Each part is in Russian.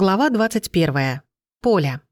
Глава 21. Поля.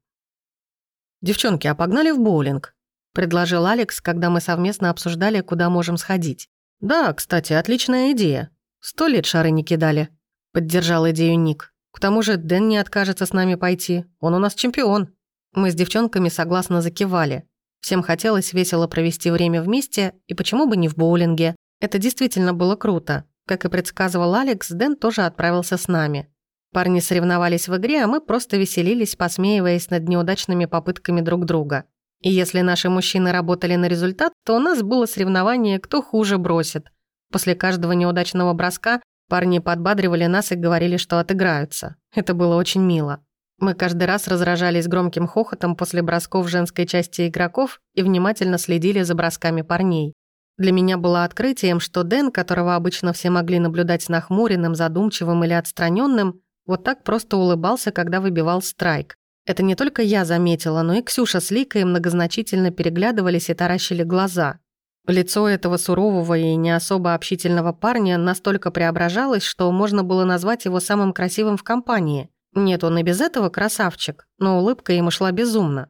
«Девчонки, а погнали в боулинг?» – предложил Алекс, когда мы совместно обсуждали, куда можем сходить. «Да, кстати, отличная идея. Сто лет шары не кидали», – поддержал идею Ник. «К тому же Дэн не откажется с нами пойти. Он у нас чемпион». Мы с девчонками согласно закивали. Всем хотелось весело провести время вместе, и почему бы не в боулинге. Это действительно было круто. Как и предсказывал Алекс, Дэн тоже отправился с нами. Парни соревновались в игре, а мы просто веселились, посмеиваясь над неудачными попытками друг друга. И если наши мужчины работали на результат, то у нас было соревнование, кто хуже бросит. После каждого неудачного броска парни подбадривали нас и говорили, что отыграются. Это было очень мило. Мы каждый раз разражались громким хохотом после бросков женской части игроков и внимательно следили за бросками парней. Для меня было открытием, что Дэн, которого обычно все могли наблюдать нахмуренным, задумчивым или отстраненным, вот так просто улыбался, когда выбивал страйк. Это не только я заметила, но и Ксюша с Ликой многозначительно переглядывались и таращили глаза. Лицо этого сурового и не особо общительного парня настолько преображалось, что можно было назвать его самым красивым в компании. Нет, он и без этого красавчик, но улыбка ему шла безумно.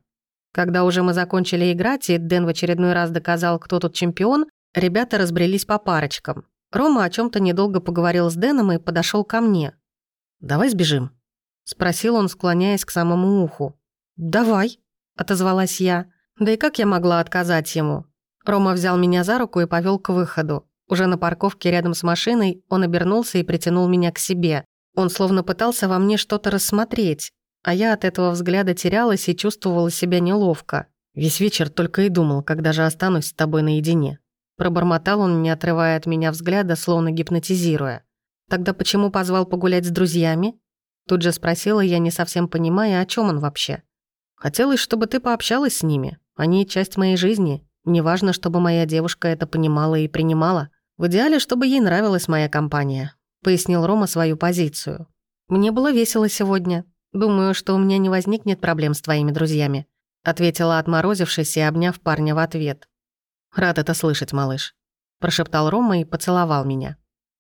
Когда уже мы закончили играть, и Дэн в очередной раз доказал, кто тут чемпион, ребята разбрелись по парочкам. Рома о чем то недолго поговорил с Дэном и подошел ко мне. «Давай сбежим?» — спросил он, склоняясь к самому уху. «Давай», — отозвалась я. Да и как я могла отказать ему? Рома взял меня за руку и повел к выходу. Уже на парковке рядом с машиной он обернулся и притянул меня к себе. Он словно пытался во мне что-то рассмотреть, а я от этого взгляда терялась и чувствовала себя неловко. Весь вечер только и думал, когда же останусь с тобой наедине. Пробормотал он, не отрывая от меня взгляда, словно гипнотизируя. Тогда почему позвал погулять с друзьями? Тут же спросила я, не совсем понимая, о чем он вообще. Хотелось, чтобы ты пообщалась с ними. Они часть моей жизни. Неважно, чтобы моя девушка это понимала и принимала. В идеале, чтобы ей нравилась моя компания. Пояснил Рома свою позицию. Мне было весело сегодня. Думаю, что у меня не возникнет проблем с твоими друзьями. Ответила, отморозившись и обняв парня в ответ. Рад это слышать, малыш. Прошептал Рома и поцеловал меня.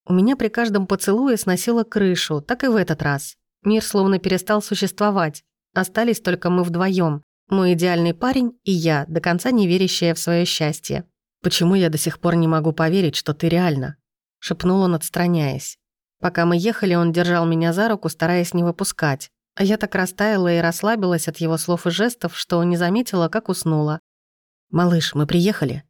У меня при каждом поцелуе сносило крышу, так и в этот раз. Мир словно перестал существовать. Остались только мы вдвоем, мой идеальный парень и я, до конца не верящая в свое счастье. «Почему я до сих пор не могу поверить, что ты реально?» — шепнул он, отстраняясь. Пока мы ехали, он держал меня за руку, стараясь не выпускать. А я так растаяла и расслабилась от его слов и жестов, что не заметила, как уснула. «Малыш, мы приехали?»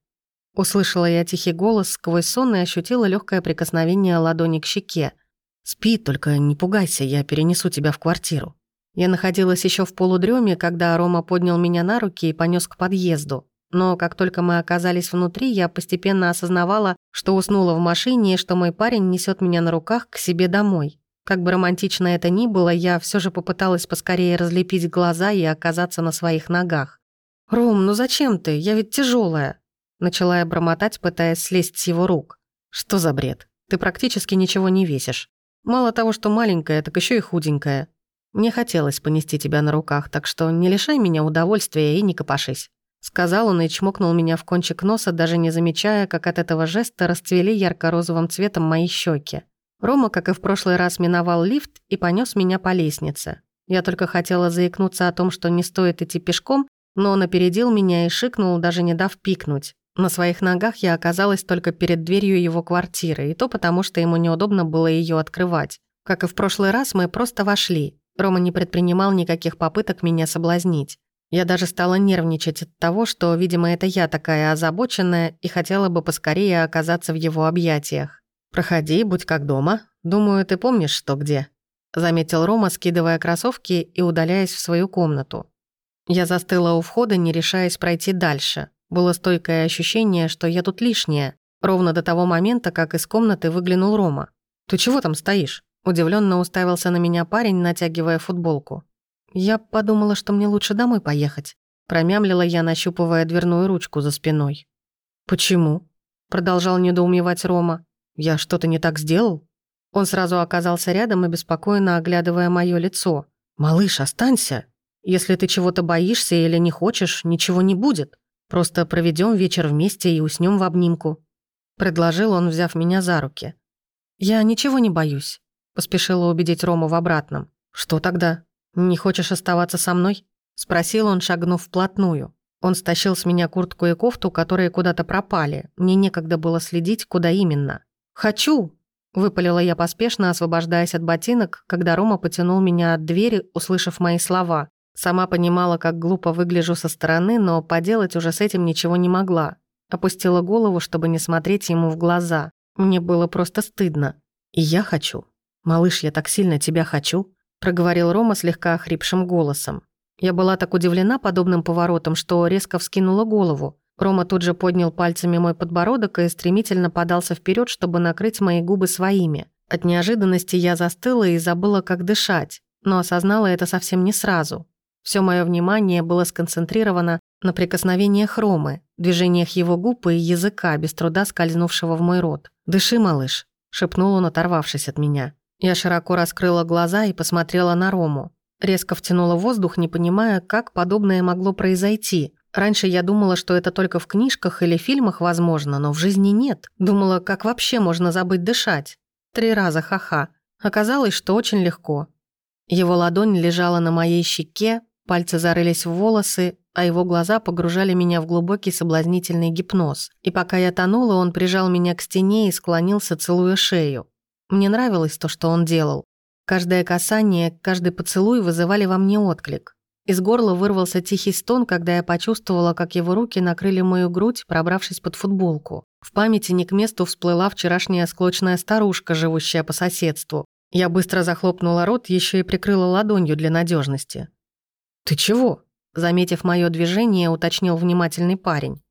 Услышала я тихий голос сквозь сон и ощутила легкое прикосновение ладони к щеке. «Спи, только не пугайся, я перенесу тебя в квартиру». Я находилась еще в полудреме, когда Рома поднял меня на руки и понес к подъезду. Но как только мы оказались внутри, я постепенно осознавала, что уснула в машине и что мой парень несет меня на руках к себе домой. Как бы романтично это ни было, я все же попыталась поскорее разлепить глаза и оказаться на своих ногах. «Ром, ну зачем ты? Я ведь тяжелая. Начала я бормотать, пытаясь слезть с его рук. «Что за бред? Ты практически ничего не весишь. Мало того, что маленькая, так еще и худенькая. Мне хотелось понести тебя на руках, так что не лишай меня удовольствия и не копошись». Сказал он и чмокнул меня в кончик носа, даже не замечая, как от этого жеста расцвели ярко-розовым цветом мои щеки. Рома, как и в прошлый раз, миновал лифт и понес меня по лестнице. Я только хотела заикнуться о том, что не стоит идти пешком, но он опередил меня и шикнул, даже не дав пикнуть. На своих ногах я оказалась только перед дверью его квартиры, и то потому, что ему неудобно было ее открывать. Как и в прошлый раз, мы просто вошли. Рома не предпринимал никаких попыток меня соблазнить. Я даже стала нервничать от того, что, видимо, это я такая озабоченная и хотела бы поскорее оказаться в его объятиях. «Проходи, будь как дома. Думаю, ты помнишь, что где», — заметил Рома, скидывая кроссовки и удаляясь в свою комнату. Я застыла у входа, не решаясь пройти дальше. Было стойкое ощущение, что я тут лишняя, ровно до того момента, как из комнаты выглянул Рома. «Ты чего там стоишь?» Удивленно уставился на меня парень, натягивая футболку. «Я подумала, что мне лучше домой поехать», промямлила я, нащупывая дверную ручку за спиной. «Почему?» продолжал недоумевать Рома. «Я что-то не так сделал?» Он сразу оказался рядом и беспокойно оглядывая мое лицо. «Малыш, останься. Если ты чего-то боишься или не хочешь, ничего не будет. Просто проведем вечер вместе и уснем в обнимку», — предложил он, взяв меня за руки. «Я ничего не боюсь», — поспешила убедить Рому в обратном. «Что тогда?» «Не хочешь оставаться со мной?» — спросил он, шагнув вплотную. Он стащил с меня куртку и кофту, которые куда-то пропали. Мне некогда было следить, куда именно. «Хочу!» — выпалила я поспешно, освобождаясь от ботинок, когда Рома потянул меня от двери, услышав мои слова. Сама понимала, как глупо выгляжу со стороны, но поделать уже с этим ничего не могла. Опустила голову, чтобы не смотреть ему в глаза. Мне было просто стыдно. «И я хочу. Малыш, я так сильно тебя хочу», — проговорил Рома слегка охрипшим голосом. Я была так удивлена подобным поворотом, что резко вскинула голову. Рома тут же поднял пальцами мой подбородок и стремительно подался вперед, чтобы накрыть мои губы своими. От неожиданности я застыла и забыла, как дышать, но осознала это совсем не сразу. Все мое внимание было сконцентрировано на прикосновениях Ромы, движениях его губ и языка, без труда скользнувшего в мой рот. «Дыши, малыш», — шепнул он, оторвавшись от меня. Я широко раскрыла глаза и посмотрела на Рому. Резко втянула воздух, не понимая, как подобное могло произойти. Раньше я думала, что это только в книжках или фильмах возможно, но в жизни нет. Думала, как вообще можно забыть дышать. Три раза ха-ха. Оказалось, что очень легко. Его ладонь лежала на моей щеке, пальцы зарылись в волосы, а его глаза погружали меня в глубокий соблазнительный гипноз. И пока я тонула, он прижал меня к стене и склонился, целуя шею. Мне нравилось то, что он делал. Каждое касание, каждый поцелуй вызывали во мне отклик. Из горла вырвался тихий стон, когда я почувствовала, как его руки накрыли мою грудь, пробравшись под футболку. В памяти не к месту всплыла вчерашняя склочная старушка, живущая по соседству. Я быстро захлопнула рот, еще и прикрыла ладонью для надежности. «Ты чего?» Заметив мое движение, уточнил внимательный парень.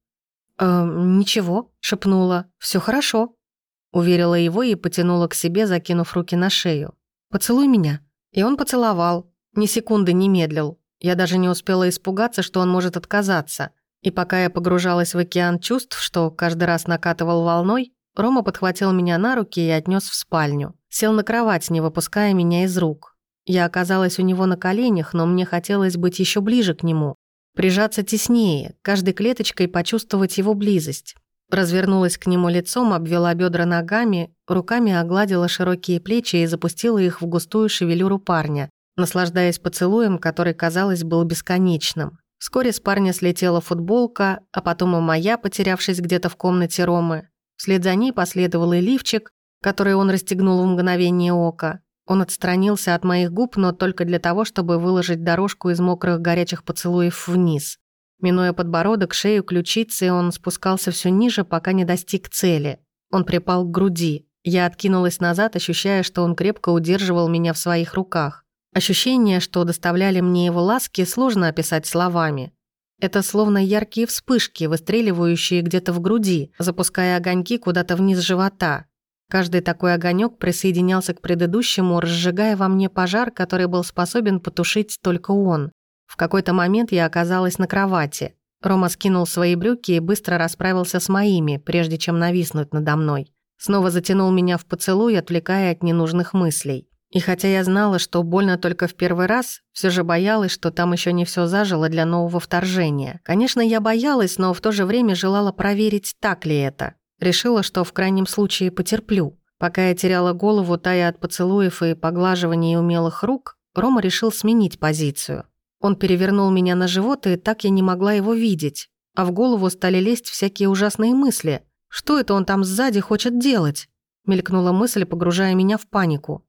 «Э, «Ничего», — шепнула. Все хорошо», — уверила его и потянула к себе, закинув руки на шею. «Поцелуй меня». И он поцеловал. Ни секунды не медлил. Я даже не успела испугаться, что он может отказаться. И пока я погружалась в океан чувств, что каждый раз накатывал волной, Рома подхватил меня на руки и отнес в спальню. Сел на кровать, не выпуская меня из рук. Я оказалась у него на коленях, но мне хотелось быть еще ближе к нему. Прижаться теснее, каждой клеточкой почувствовать его близость. Развернулась к нему лицом, обвела бедра ногами, руками огладила широкие плечи и запустила их в густую шевелюру парня, наслаждаясь поцелуем, который, казалось, был бесконечным. Вскоре с парня слетела футболка, а потом и моя, потерявшись где-то в комнате Ромы. Вслед за ней последовал и лифчик, который он расстегнул в мгновение ока. Он отстранился от моих губ, но только для того, чтобы выложить дорожку из мокрых горячих поцелуев вниз. Минуя подбородок, шею, ключицы, он спускался все ниже, пока не достиг цели. Он припал к груди. Я откинулась назад, ощущая, что он крепко удерживал меня в своих руках. Ощущения, что доставляли мне его ласки, сложно описать словами. Это словно яркие вспышки, выстреливающие где-то в груди, запуская огоньки куда-то вниз живота. Каждый такой огонек присоединялся к предыдущему, разжигая во мне пожар, который был способен потушить только он. В какой-то момент я оказалась на кровати. Рома скинул свои брюки и быстро расправился с моими, прежде чем нависнуть надо мной. Снова затянул меня в поцелуй, отвлекая от ненужных мыслей. И хотя я знала, что больно только в первый раз, все же боялась, что там еще не все зажило для нового вторжения. Конечно, я боялась, но в то же время желала проверить, так ли это. Решила, что в крайнем случае потерплю. Пока я теряла голову, тая от поцелуев и поглаживаний умелых рук, Рома решил сменить позицию. Он перевернул меня на живот, и так я не могла его видеть. А в голову стали лезть всякие ужасные мысли. Что это он там сзади хочет делать? Мелькнула мысль, погружая меня в панику.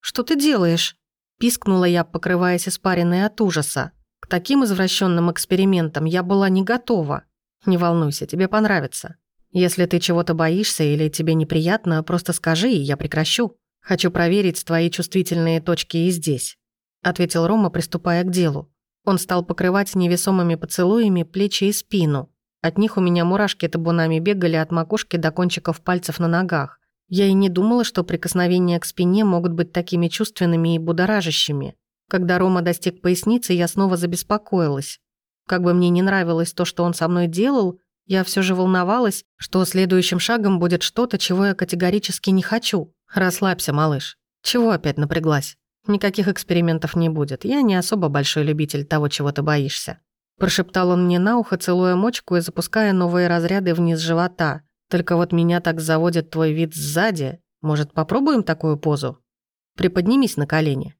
«Что ты делаешь?» Пискнула я, покрываясь испаренной от ужаса. К таким извращенным экспериментам я была не готова. Не волнуйся, тебе понравится. Если ты чего-то боишься или тебе неприятно, просто скажи, и я прекращу. Хочу проверить твои чувствительные точки и здесь», — ответил Рома, приступая к делу. Он стал покрывать невесомыми поцелуями плечи и спину. От них у меня мурашки табунами бегали от макушки до кончиков пальцев на ногах. Я и не думала, что прикосновения к спине могут быть такими чувственными и будоражащими. Когда Рома достиг поясницы, я снова забеспокоилась. Как бы мне не нравилось то, что он со мной делал, я все же волновалась, что следующим шагом будет что-то, чего я категорически не хочу. Расслабься, малыш. Чего опять напряглась? Никаких экспериментов не будет. Я не особо большой любитель того, чего ты боишься. Прошептал он мне на ухо, целуя мочку и запуская новые разряды вниз живота. Только вот меня так заводит твой вид сзади. Может, попробуем такую позу? Приподнимись на колени.